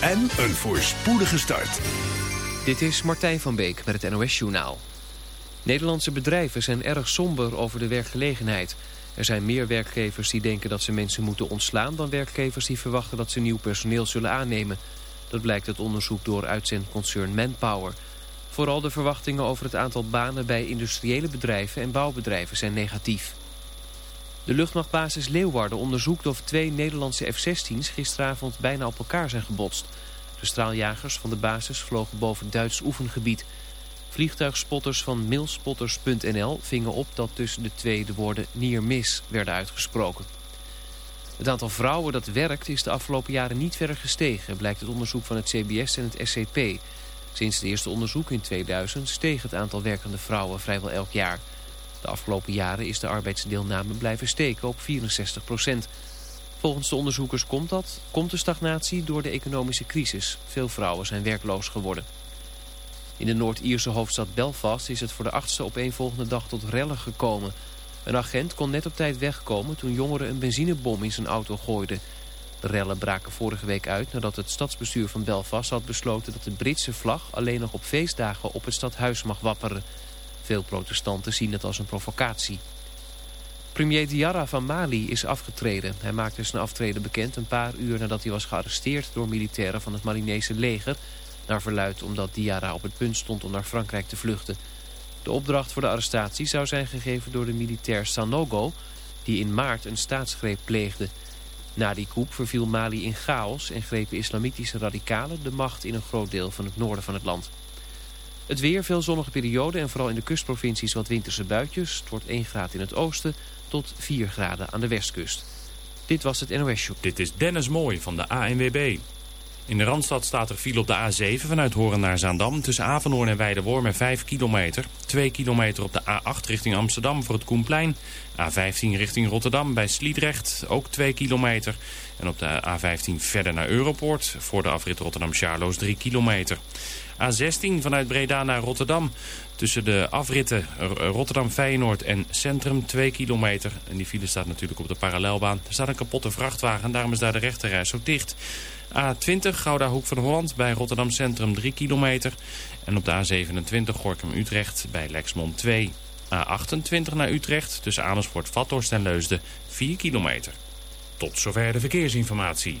en een voorspoedige start. Dit is Martijn van Beek met het NOS Journaal. Nederlandse bedrijven zijn erg somber over de werkgelegenheid. Er zijn meer werkgevers die denken dat ze mensen moeten ontslaan... dan werkgevers die verwachten dat ze nieuw personeel zullen aannemen. Dat blijkt uit onderzoek door uitzendconcern Manpower. Vooral de verwachtingen over het aantal banen bij industriële bedrijven en bouwbedrijven zijn negatief. De luchtmachtbasis Leeuwarden onderzoekt of twee Nederlandse F-16's gisteravond bijna op elkaar zijn gebotst. De straaljagers van de basis vlogen boven Duits oefengebied. Vliegtuigspotters van milspotters.nl vingen op dat tussen de twee de woorden near miss werden uitgesproken. Het aantal vrouwen dat werkt is de afgelopen jaren niet verder gestegen, blijkt het onderzoek van het CBS en het SCP. Sinds het eerste onderzoek in 2000 steeg het aantal werkende vrouwen vrijwel elk jaar. De afgelopen jaren is de arbeidsdeelname blijven steken op 64 procent. Volgens de onderzoekers komt dat, komt de stagnatie door de economische crisis. Veel vrouwen zijn werkloos geworden. In de Noord-Ierse hoofdstad Belfast is het voor de achtste opeenvolgende dag tot rellen gekomen. Een agent kon net op tijd wegkomen toen jongeren een benzinebom in zijn auto gooiden. De rellen braken vorige week uit nadat het stadsbestuur van Belfast had besloten dat de Britse vlag alleen nog op feestdagen op het stadhuis mag wapperen. Veel protestanten zien het als een provocatie. Premier Diarra van Mali is afgetreden. Hij maakte zijn aftreden bekend een paar uur nadat hij was gearresteerd door militairen van het Malinese leger. Naar verluid omdat Diarra op het punt stond om naar Frankrijk te vluchten. De opdracht voor de arrestatie zou zijn gegeven door de militair Sanogo... die in maart een staatsgreep pleegde. Na die coup verviel Mali in chaos en grepen islamitische radicalen de macht in een groot deel van het noorden van het land. Het weer, veel zonnige perioden en vooral in de kustprovincies wat winterse buitjes. Het wordt 1 graad in het oosten tot 4 graden aan de westkust. Dit was het NOS Show. Dit is Dennis Mooi van de ANWB. In de Randstad staat er file op de A7 vanuit Horen naar Zaandam... tussen Avenhoorn en Weidewormen 5 kilometer. 2 kilometer op de A8 richting Amsterdam voor het Koenplein. A15 richting Rotterdam bij Sliedrecht, ook 2 kilometer. En op de A15 verder naar Europoort voor de afrit Rotterdam-Charloes 3 kilometer. A16 vanuit Breda naar Rotterdam. Tussen de afritten Rotterdam-Feyenoord en Centrum 2 kilometer. En die file staat natuurlijk op de parallelbaan. Er staat een kapotte vrachtwagen, daarom is daar de rechterreis zo dicht. A20 Gouda Hoek van Holland bij Rotterdam Centrum 3 kilometer. En op de A27 Gorkum-Utrecht bij Lexmond 2. A28 naar Utrecht tussen Amersfoort, Vathorst en Leusden 4 kilometer. Tot zover de verkeersinformatie.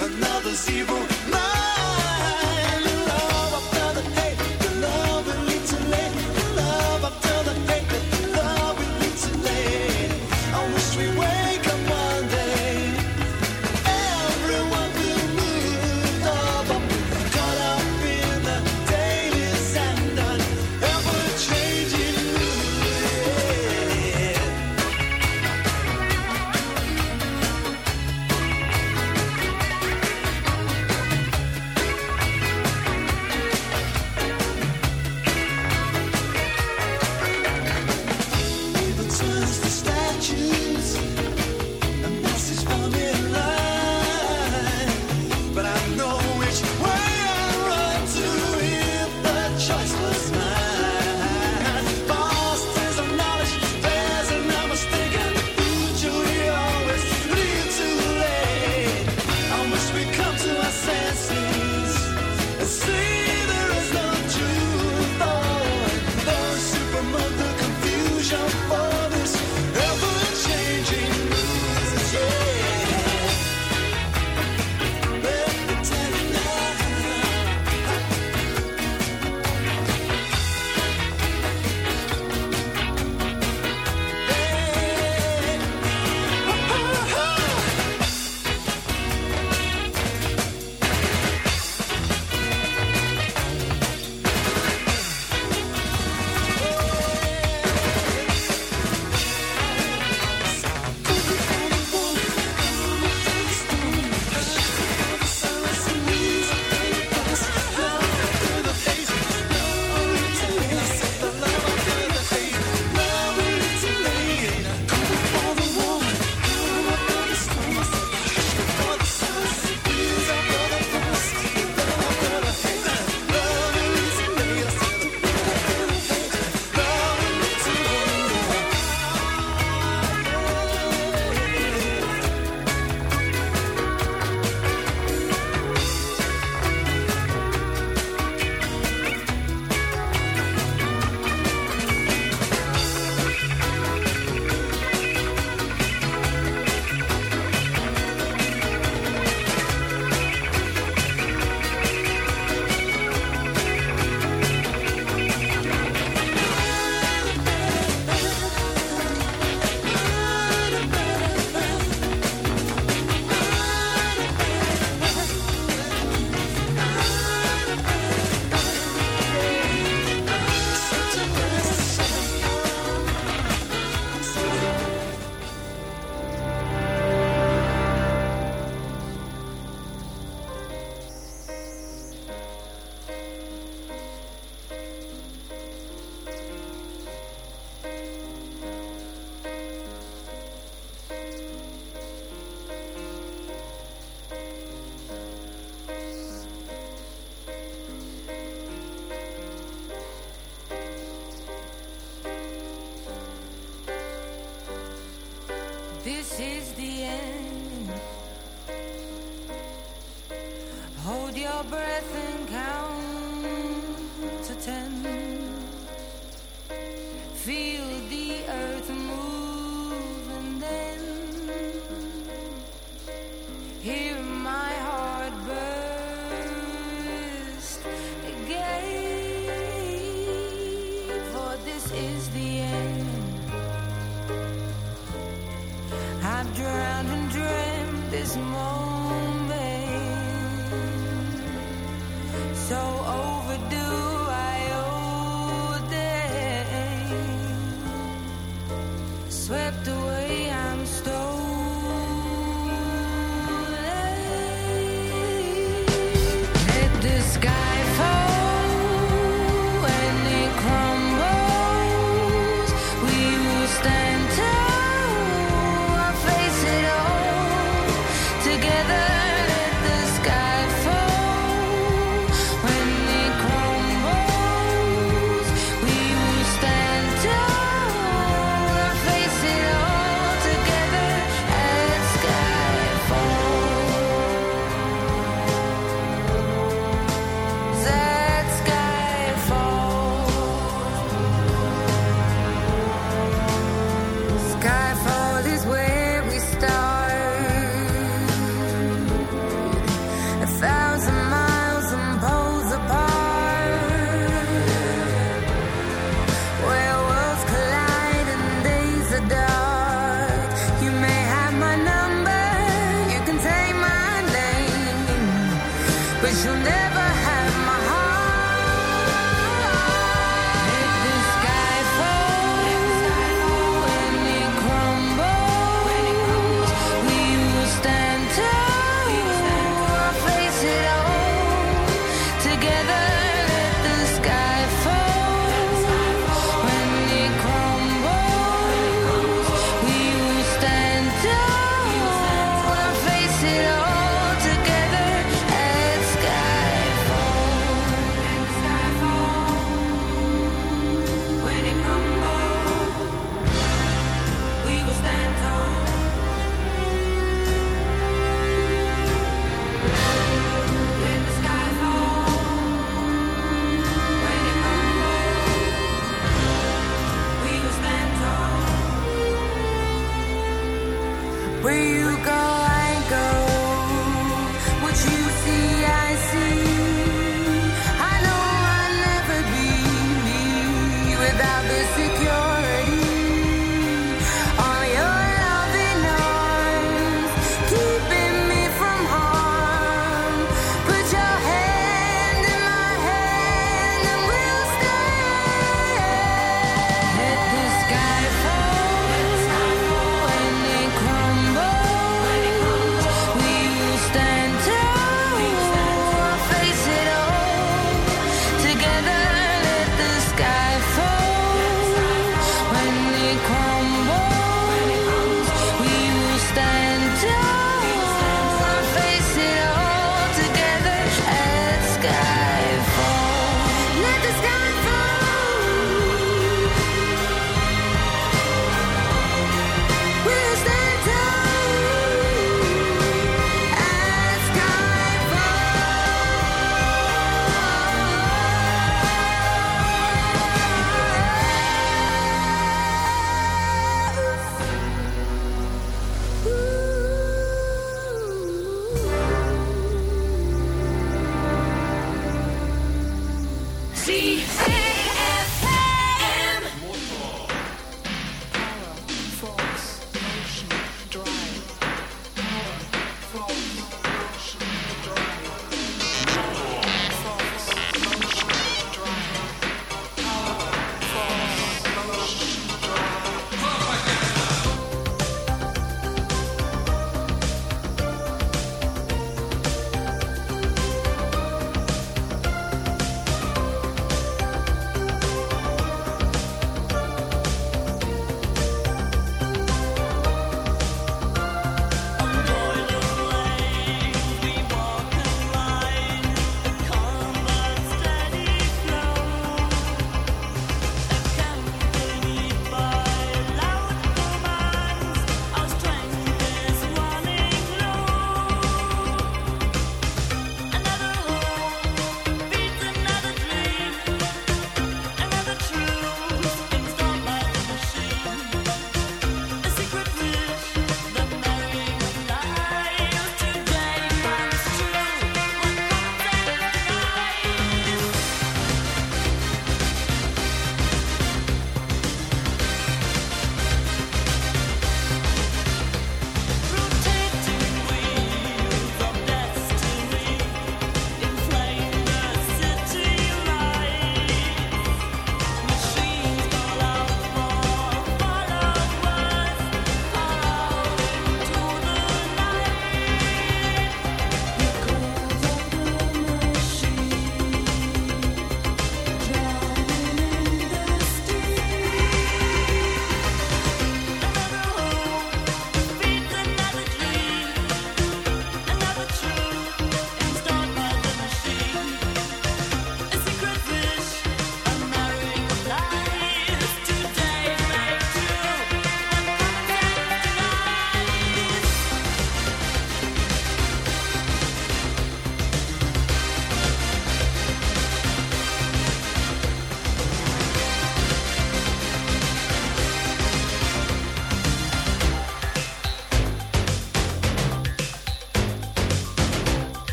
Another zero.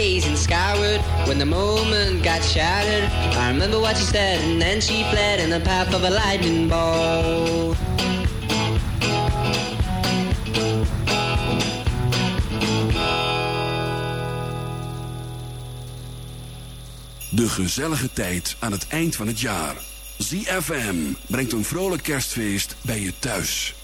Gazing skyward when the moment got shattered. I remember what she said, and then she fled in the path of a lightning ball. De gezellige tijd aan het eind van het jaar. ZFM brengt een vrolijk kerstfeest bij je thuis.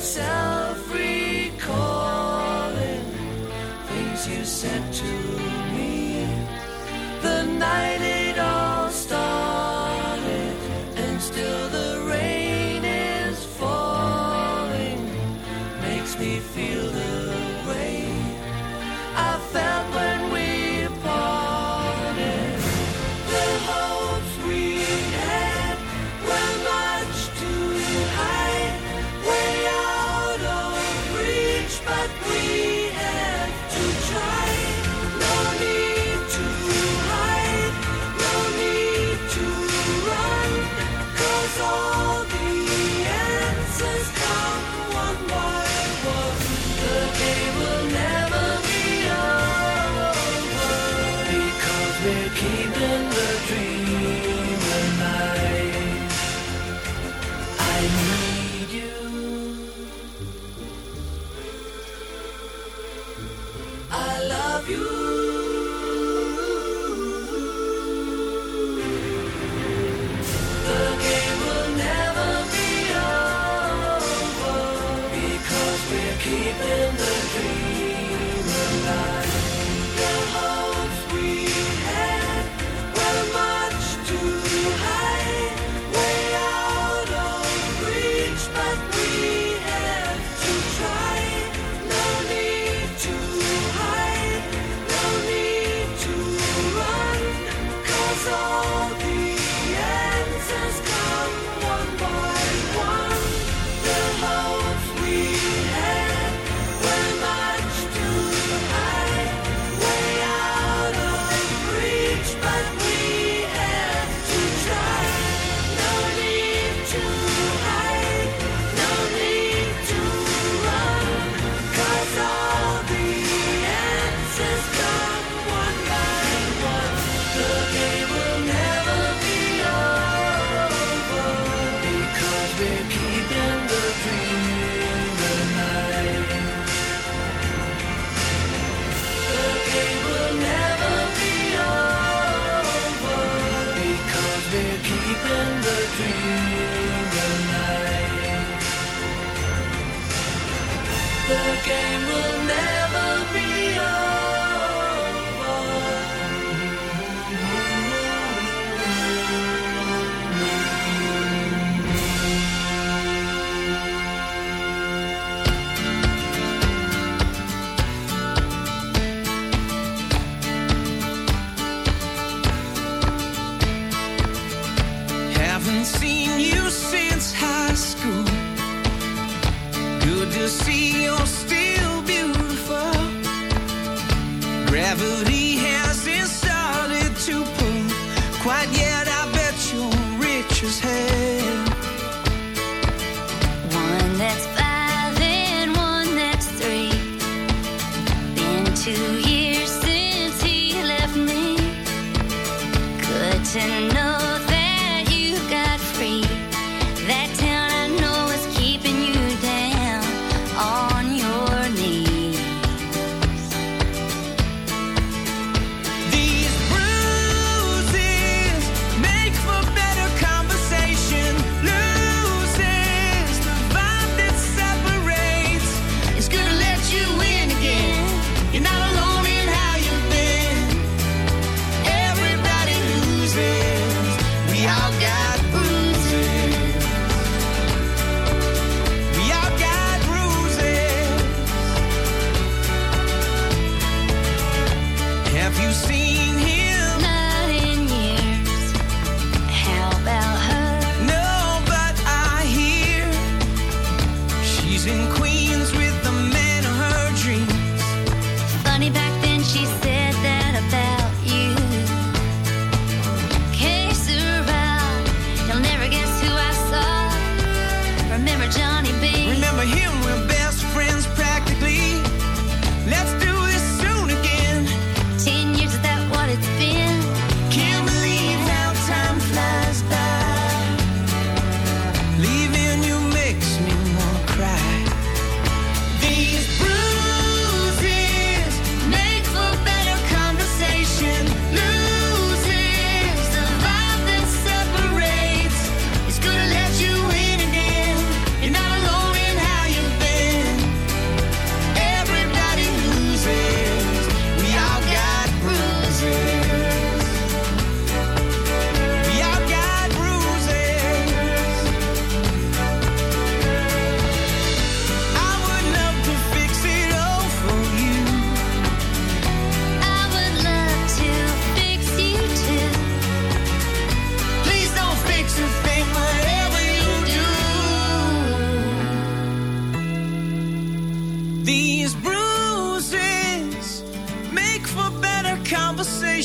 Myself recalling things you said to me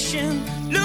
ocean.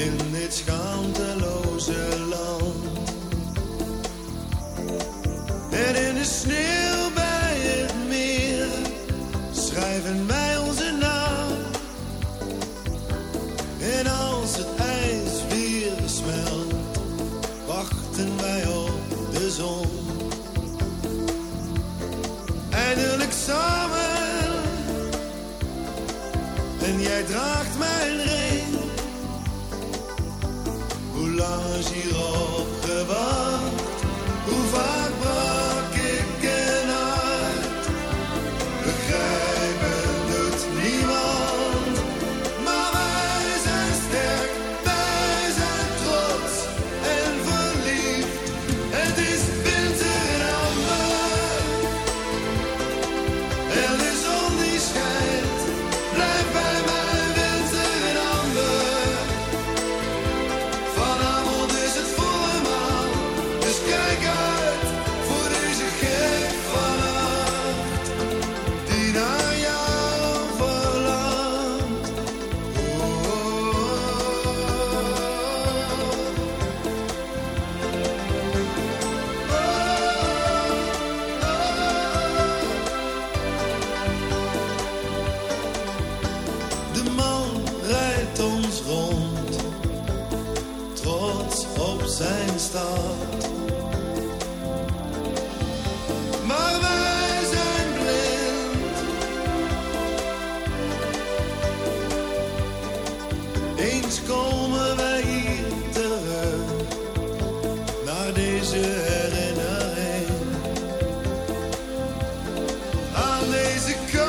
in dit schaamteloze land. En in de sneeuw. Aan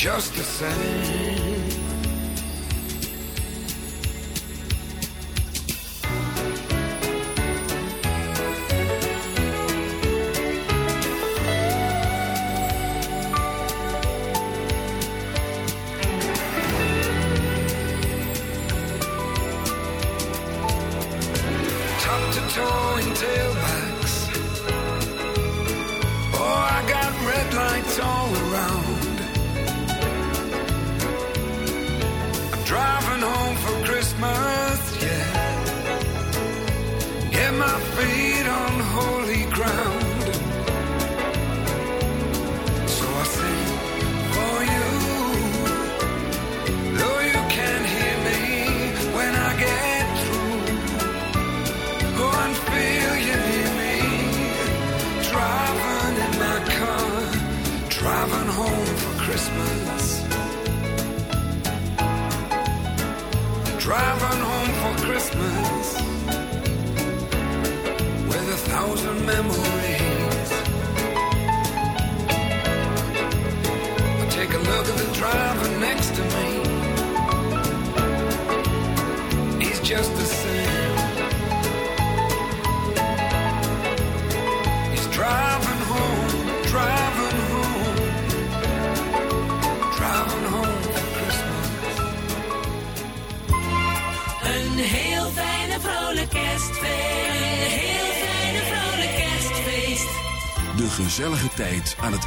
just the same.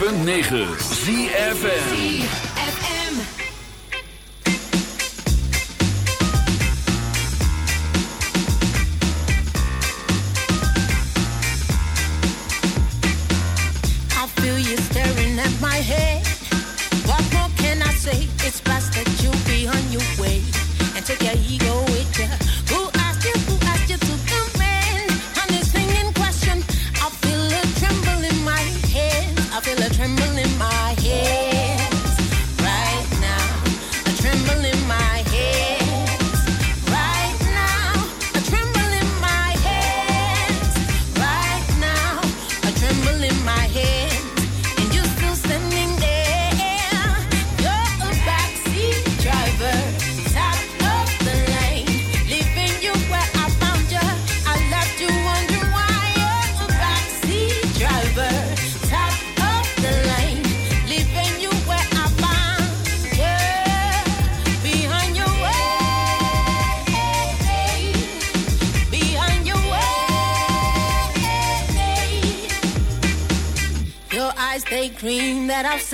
106.9 ZFN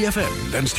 3FM wenst